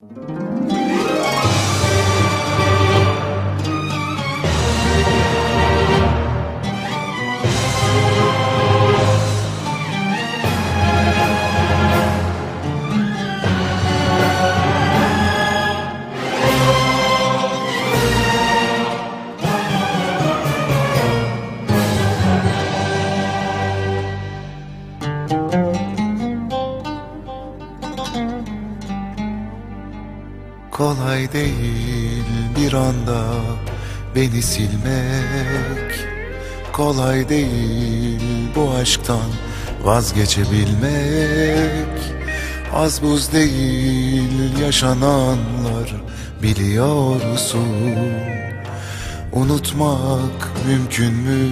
え? Kolay değil bir anda beni silmek. Kolay değil bu aşktan vazgeçebilmek. Az buz değil yaşananlar biliyorsun Unutmak mümkün mü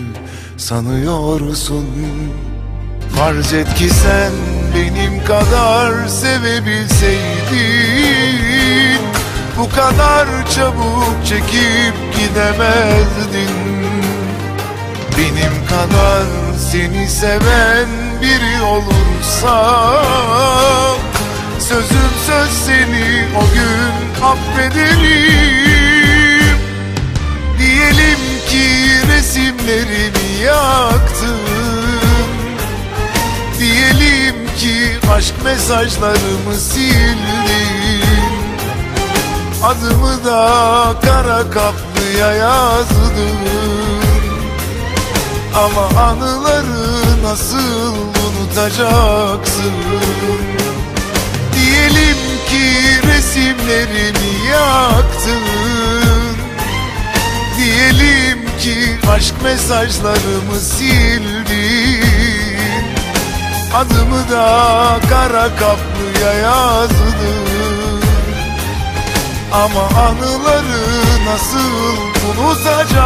sanıyorsun Farz et ki sen benim kadar sevebilseydin Bu kadar çabuk çekip gidemezdin. Benim kadar seni seven biri olursa Sözüm söz seni o gün affederim Diyelim ki resimlerimi yaktın. Diyelim ki aşk mesajlarımı sildin Adımı da kara kaplıya yazdın Ama anıları nasıl unutacaksın? Diyelim ki resimlerimi yaktın. Diyelim ki aşk mesajlarımı sildin. Adımı da kara kaplıya yazdın Ama anıları nasıl unutacaksın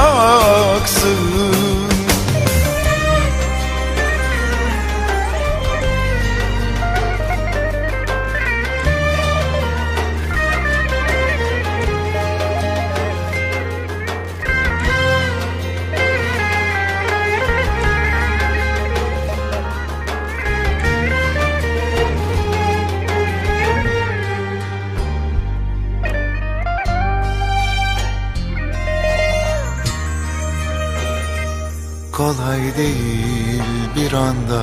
Kolay değil bir anda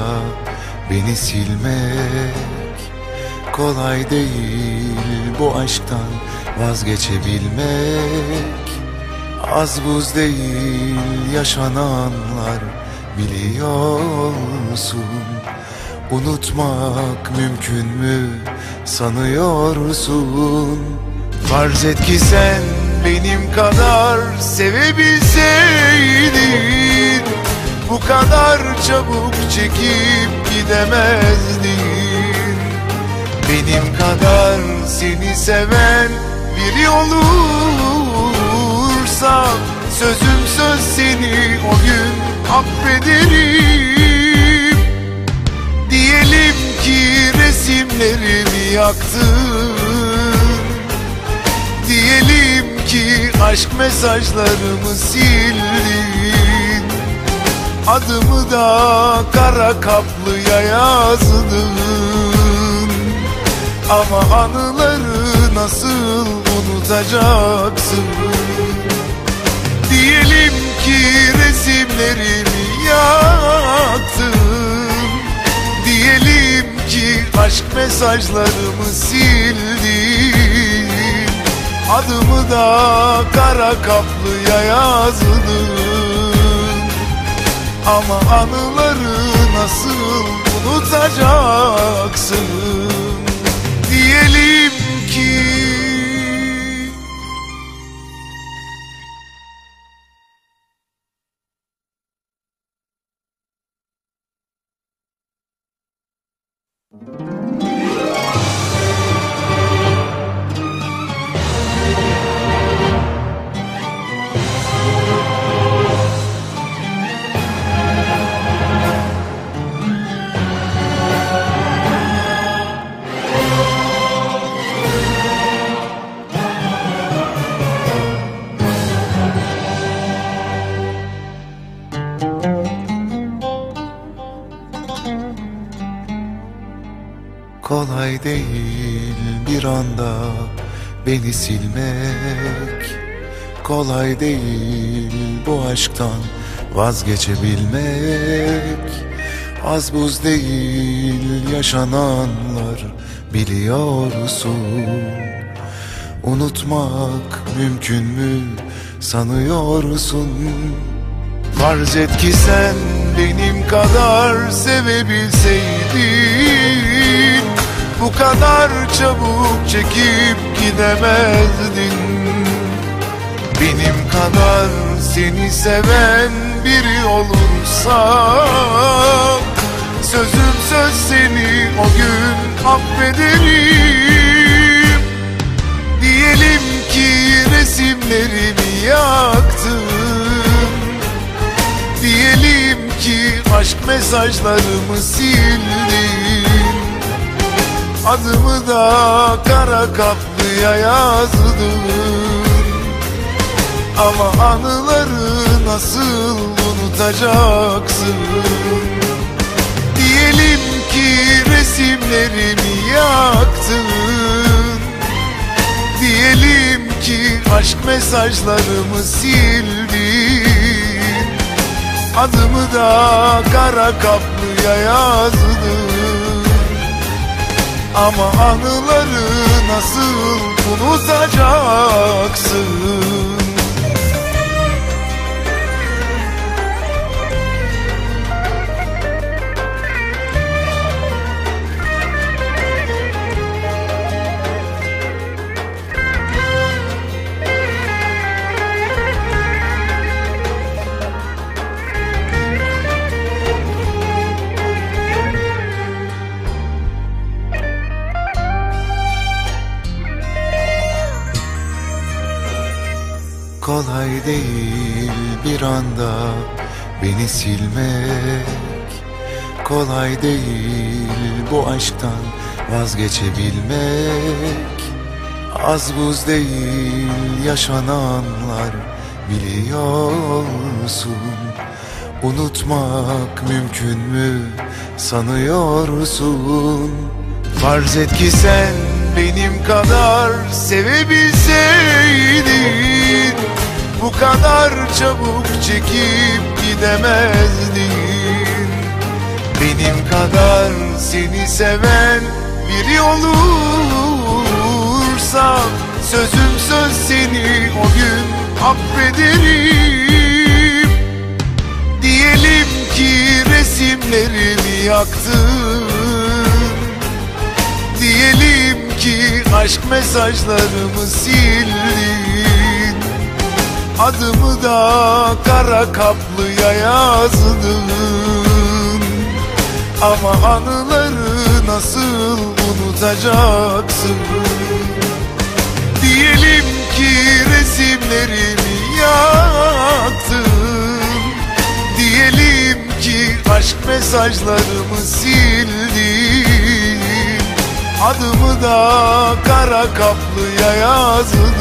beni silmek. Kolay değil bu aşktan vazgeçebilmek. Az buz değil yaşananlar biliyorsun. Unutmak mümkün mü sanıyorsun? Farz et ki sen benim kadar sevebilseydin Bu kadar çabuk çekip gidemezdin. Benim kadar seni seven biri olursa Sözüm söz seni o gün affederim. Diyelim ki resimlerimi yaktın. Diyelim ki aşk mesajlarımı sildin Adımı da kara kaplıya yazdın. Ama anıları nasıl unutacaksın? Diyelim ki resimlerimi yaktın. Diyelim ki aşk mesajlarımı sildin. Adımı da kara kaplıya yazdın Ama anıları nasıl unutacaksın? Diyelim ki anda beni silmek Kolay değil. Bu aşktan vazgeçebilmek Az buz değil. Yaşananlar biliyorsun. Unutmak mümkün mü sanıyorsun? Farz et ki sen benim kadar sevebilseydin Bu kadar çabuk çekip gidemezdin. Benim kadar seni seven biri olursa Sözüm söz seni o gün affederim. Diyelim ki resimlerimi yaktın. Diyelim ki aşk mesajlarımı sildin Adımı da kara kaplıya yazdın Ama anıları nasıl unutacaksın? Diyelim ki resimlerimi yaktın. Diyelim ki aşk mesajlarımı sildin. Adımı da kara kaplıya yazdın Ama anıları nasıl unutacaksın Kolay değil bir anda beni silmek. Kolay değil bu aşktan vazgeçebilmek. Az buz değil yaşananlar biliyorsun. Unutmak mümkün mü sanıyorsun? Farz et ki sen benim kadar sevebilseydin Bu kadar çabuk çekip gidemezdin. Benim kadar seni seven biri olursa Sözüm söz seni o gün affederim. Diyelim ki resimlerimi yaktın aşk mesajlarımı sildin. Adımı da kara kaplıya yazdın. Ama anıları nasıl unutacaksın? Diyelim ki resimlerimi yaktın. Diyelim ki aşk mesajlarımı sildin Adımı da kara kaplıya yazdın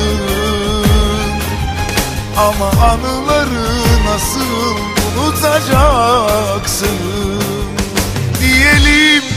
Ama anıları nasıl unutacaksın? Diyelim